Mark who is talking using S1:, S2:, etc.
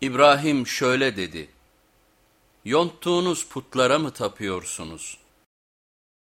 S1: İbrahim şöyle dedi, yonttuğunuz putlara mı tapıyorsunuz?